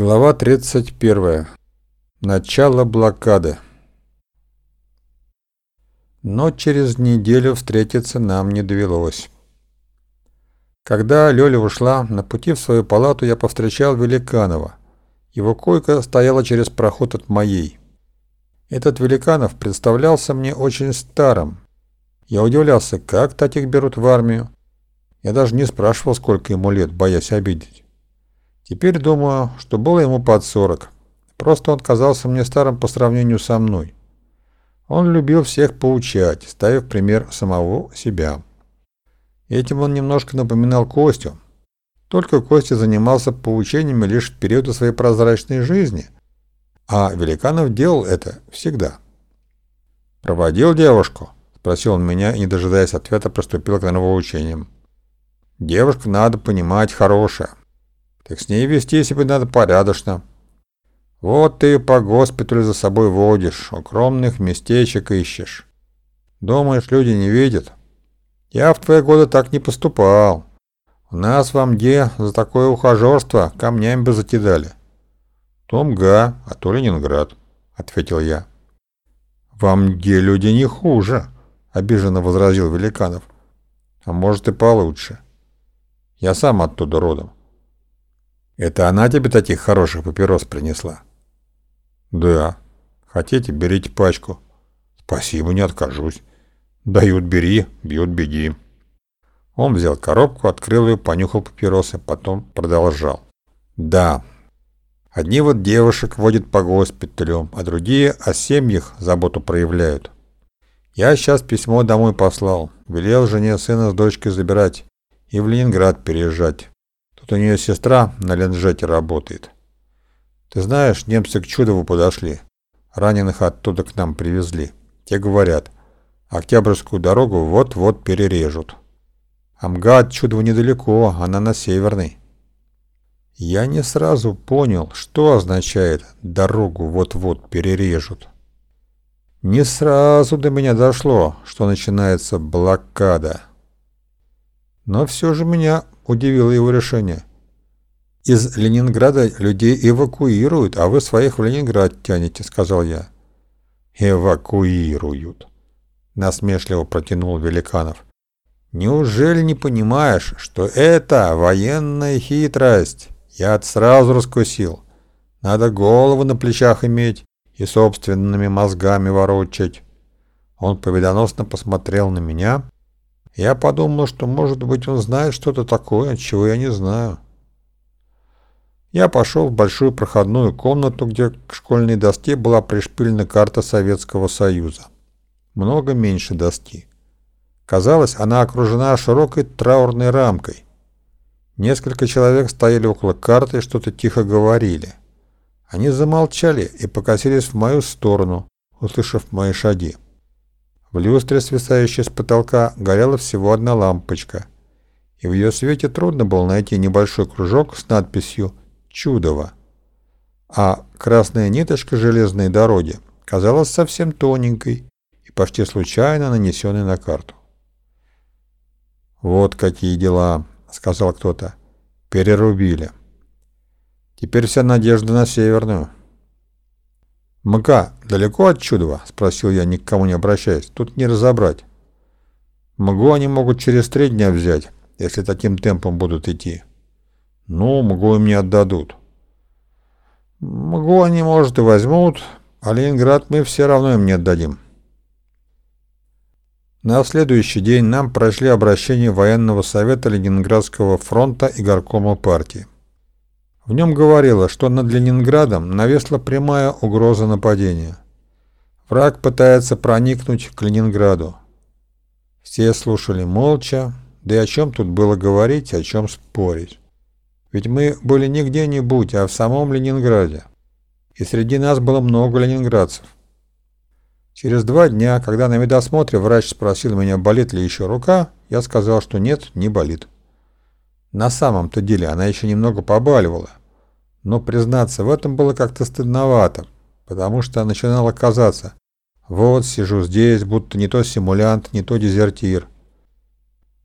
Глава 31. Начало блокады. Но через неделю встретиться нам не довелось. Когда Лёля ушла, на пути в свою палату я повстречал Великанова. Его койка стояла через проход от моей. Этот Великанов представлялся мне очень старым. Я удивлялся, как таких берут в армию. Я даже не спрашивал, сколько ему лет, боясь обидеть. Теперь думаю, что было ему под сорок. Просто он казался мне старым по сравнению со мной. Он любил всех поучать, ставив пример самого себя. Этим он немножко напоминал Костю. Только Костя занимался поучениями лишь в периоды своей прозрачной жизни, а Великанов делал это всегда. «Проводил девушку?» – спросил он меня и, не дожидаясь ответа, приступил к нравоучениям. «Девушка, надо понимать, хорошая. Так с ней вести себя надо порядочно. Вот ты по госпиталю за собой водишь, укромных местечек ищешь. Думаешь, люди не видят? Я в твои годы так не поступал. У нас в Амде за такое ухажерство камнями бы закидали. То МГА, а то Ленинград, ответил я. В Амде люди не хуже, обиженно возразил Великанов. А может и получше. Я сам оттуда родом. Это она тебе таких хороших папирос принесла? Да. Хотите, берите пачку. Спасибо, не откажусь. Дают, бери, бьют, беги. Он взял коробку, открыл ее, понюхал папиросы, потом продолжал. Да, одни вот девушек водят по госпиталю, а другие о семьях заботу проявляют. Я сейчас письмо домой послал, велел жене сына с дочкой забирать и в Ленинград переезжать. Тут у нее сестра на ленджете работает. Ты знаешь, немцы к Чудову подошли. Раненых оттуда к нам привезли. Те говорят, Октябрьскую дорогу вот-вот перережут. Амга от Чудова недалеко, она на северной. Я не сразу понял, что означает «дорогу вот-вот перережут». Не сразу до меня дошло, что начинается блокада. Но все же меня удивило его решение. «Из Ленинграда людей эвакуируют, а вы своих в Ленинград тянете», — сказал я. «Эвакуируют», — насмешливо протянул Великанов. «Неужели не понимаешь, что это военная хитрость? Я это сразу раскусил. Надо голову на плечах иметь и собственными мозгами ворочать». Он победоносно посмотрел на меня, я подумал, что, может быть, он знает что-то такое, чего я не знаю. Я пошел в большую проходную комнату, где к школьной доске была пришпилена карта Советского Союза. Много меньше доски. Казалось, она окружена широкой траурной рамкой. Несколько человек стояли около карты и что-то тихо говорили. Они замолчали и покосились в мою сторону, услышав мои шаги. В люстре, свисающей с потолка, горела всего одна лампочка, и в ее свете трудно было найти небольшой кружок с надписью «Чудово», а красная ниточка железной дороги казалась совсем тоненькой и почти случайно нанесенной на карту. «Вот какие дела», — сказал кто-то. «Перерубили. Теперь вся надежда на Северную». «МК далеко от Чудова?» – спросил я, ни к кому не обращаясь. «Тут не разобрать». «МГУ они могут через три дня взять, если таким темпом будут идти». «Ну, МГУ им не отдадут». «МГУ они, может, и возьмут, а Ленинград мы все равно им не отдадим». На следующий день нам прошли обращение военного совета Ленинградского фронта и горкома партии. В нем говорилось, что над Ленинградом навесла прямая угроза нападения. Враг пытается проникнуть к Ленинграду. Все слушали молча, да и о чем тут было говорить, о чем спорить. Ведь мы были не где-нибудь, а в самом Ленинграде. И среди нас было много ленинградцев. Через два дня, когда на медосмотре врач спросил меня, болит ли еще рука, я сказал, что нет, не болит. На самом-то деле она еще немного побаливала. Но признаться в этом было как-то стыдновато, потому что начинало казаться, вот сижу здесь, будто не то симулянт, не то дезертир.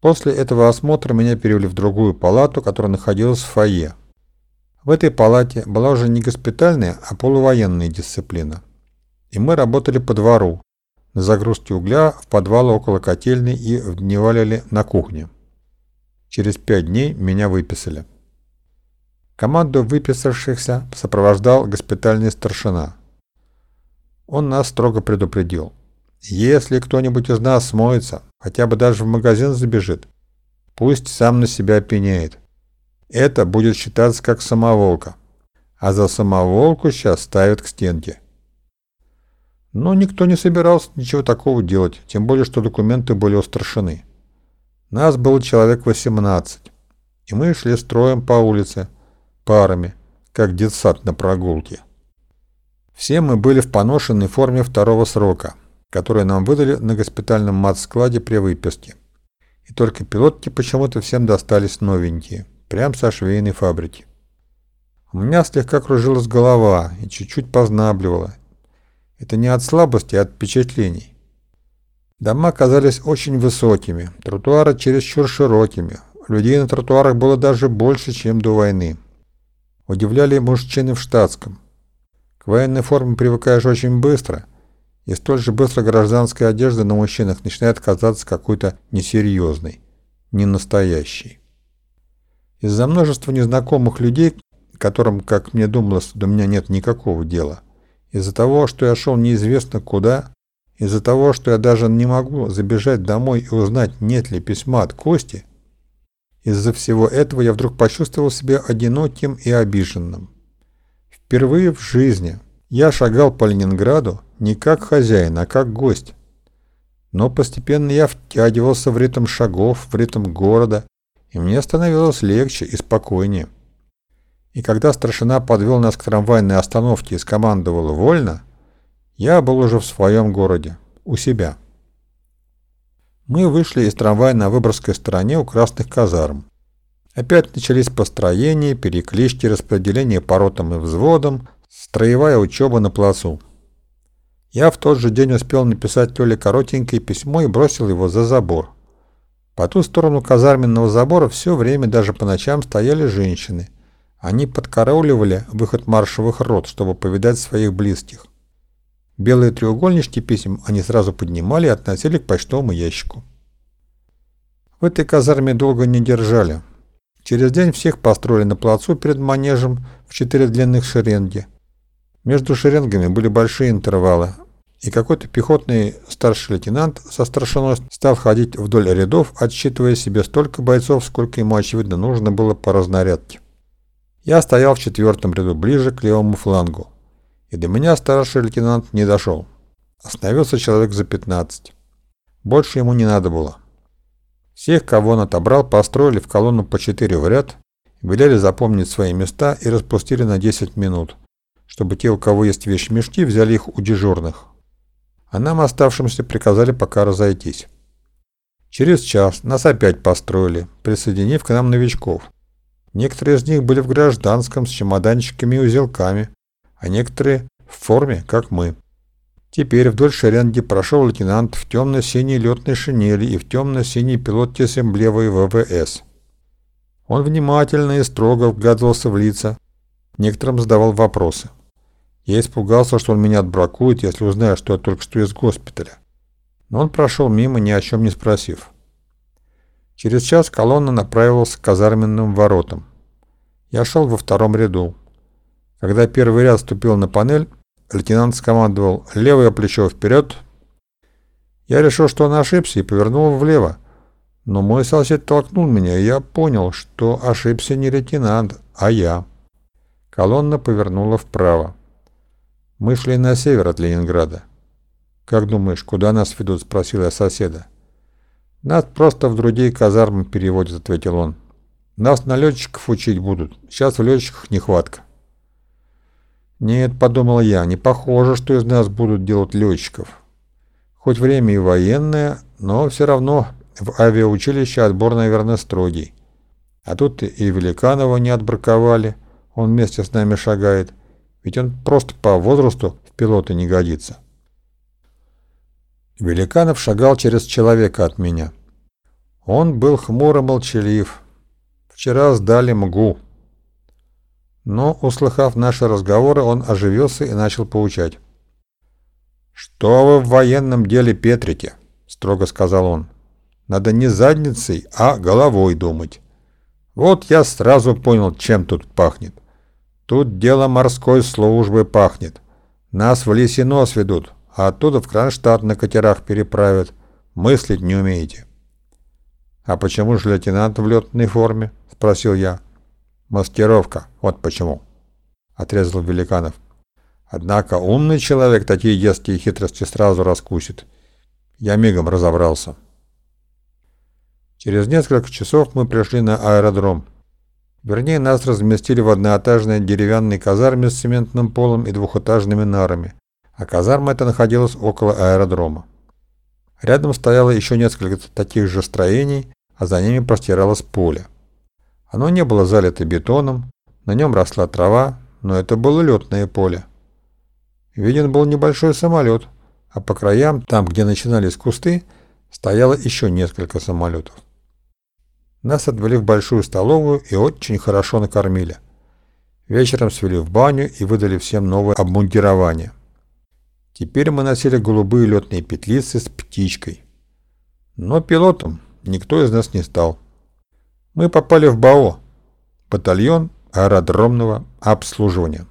После этого осмотра меня перевели в другую палату, которая находилась в фойе. В этой палате была уже не госпитальная, а полувоенная дисциплина. И мы работали по двору, на загрузке угля в подвал около котельной и дневалили на кухне. Через пять дней меня выписали. Команду выписавшихся сопровождал госпитальный старшина. Он нас строго предупредил. Если кто-нибудь из нас смоется, хотя бы даже в магазин забежит, пусть сам на себя пеняет. Это будет считаться как самоволка. А за самоволку сейчас ставят к стенке. Но никто не собирался ничего такого делать, тем более, что документы были у старшины. Нас было человек 18, и мы шли строем по улице, парами, как детсад на прогулке. Все мы были в поношенной форме второго срока, которую нам выдали на госпитальном мат-складе при выписке. И только пилотки почему-то всем достались новенькие. Прям со швейной фабрики. У меня слегка кружилась голова и чуть-чуть познабливала. Это не от слабости, а от впечатлений. Дома казались очень высокими, тротуары чересчур широкими. Людей на тротуарах было даже больше, чем до войны. Удивляли мужчины в штатском. К военной форме привыкаешь очень быстро, и столь же быстро гражданская одежда на мужчинах начинает казаться какой-то несерьезной, ненастоящей. Из-за множества незнакомых людей, которым, как мне думалось, до меня нет никакого дела, из-за того, что я шел неизвестно куда, из-за того, что я даже не могу забежать домой и узнать, нет ли письма от Кости, из-за всего этого я вдруг почувствовал себя одиноким и обиженным. Впервые в жизни я шагал по Ленинграду не как хозяин, а как гость. Но постепенно я втягивался в ритм шагов, в ритм города, и мне становилось легче и спокойнее. И когда старшина подвел нас к трамвайной остановке и скомандовал «Вольно!», я был уже в своем городе, у себя. Мы вышли из трамвая на Выборгской стороне у красных казарм. Опять начались построения, переклички, распределение по ротам и взводам, строевая учеба на плацу. Я в тот же день успел написать Толе коротенькое письмо и бросил его за забор. По ту сторону казарменного забора все время, даже по ночам, стояли женщины. Они подкарауливали выход маршевых рот, чтобы повидать своих близких. Белые треугольнички писем они сразу поднимали и относили к почтовому ящику. В этой казарме долго не держали. Через день всех построили на плацу перед манежем в четыре длинных шеренги. Между шеренгами были большие интервалы, и какой-то пехотный старший лейтенант со старшиной стал ходить вдоль рядов, отсчитывая себе столько бойцов, сколько ему, очевидно, нужно было по разнарядке. Я стоял в четвертом ряду ближе к левому флангу, и до меня старший лейтенант не дошел. Остановился человек за 15. Больше ему не надо было. Всех, кого он отобрал, построили в колонну по четыре в ряд, велели запомнить свои места и распустили на 10 минут, чтобы те, у кого есть вещмешки, взяли их у дежурных а нам, оставшимся, приказали пока разойтись. Через час нас опять построили, присоединив к нам новичков. Некоторые из них были в гражданском с чемоданчиками и узелками, а некоторые в форме, как мы. Теперь вдоль шеренги прошел лейтенант в темно-синей летной шинели и в темно-синей пилотке с эмблемой ВВС. Он внимательно и строго вгадывался в лица, некоторым задавал вопросы. Я испугался, что он меня отбракует, если узнает, что я только что из госпиталя. Но он прошел мимо, ни о чем не спросив. Через час колонна направилась к казарменным воротам. Я шел во втором ряду. Когда первый ряд ступил на панель, лейтенант скомандовал «левое плечо вперед». Я решил, что он ошибся и повернул влево. Но мой сосед толкнул меня, и я понял, что ошибся не лейтенант, а я. Колонна повернула вправо. Мы шли на север от Ленинграда. «Как думаешь, куда нас ведут?» – спросил я соседа. «Нас просто в другие казармы переводят», – ответил он. «Нас на летчиков учить будут. Сейчас в летчиках нехватка». «Нет», – подумал я, – «не похоже, что из нас будут делать летчиков. Хоть время и военное, но все равно в авиаучилище отбор, наверное, строгий. А тут и Великанова не отбраковали, он вместе с нами шагает». Ведь он просто по возрасту в пилоты не годится. Великанов шагал через человека от меня. Он был хмуро молчалив. Вчера сдали МГУ. Но, услыхав наши разговоры, он оживился и начал поучать. «Что вы в военном деле петрите?» — строго сказал он. «Надо не задницей, а головой думать. Вот я сразу понял, чем тут пахнет. Тут дело морской службы пахнет. Нас в Лисинос ведут, а оттуда в Кронштадт на катерах переправят. Мыслить не умеете». «А почему же лейтенант в летной форме?» — спросил я. «Маскировка, вот почему», — отрезал Великанов. «Однако умный человек такие детские хитрости сразу раскусит. Я мигом разобрался». Через несколько часов мы пришли на аэродром. Вернее, нас разместили в одноэтажной деревянной казарме с цементным полом и двухэтажными нарами, а казарма эта находилась около аэродрома. Рядом стояло еще несколько таких же строений, а за ними простиралось поле. Оно не было залито бетоном, на нем росла трава, но это было летное поле. Виден был небольшой самолет, а по краям, там, где начинались кусты, стояло еще несколько самолетов. Нас отвели в большую столовую и очень хорошо накормили. Вечером свели в баню и выдали всем новое обмундирование. Теперь мы носили голубые летные петлицы с птичкой. Но пилотом никто из нас не стал. Мы попали в БАО, батальон аэродромного обслуживания.